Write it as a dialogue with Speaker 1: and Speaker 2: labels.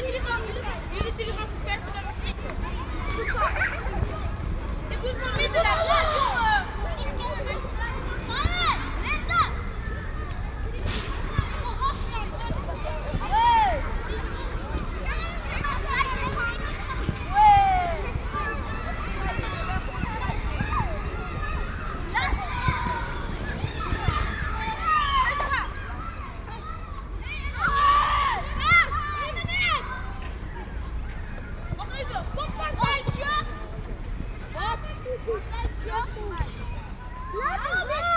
Speaker 1: jullie gewoon, jullie gaan verder naar mijn Ik moet mijn midden laten.
Speaker 2: Ne
Speaker 3: yapıyorsun?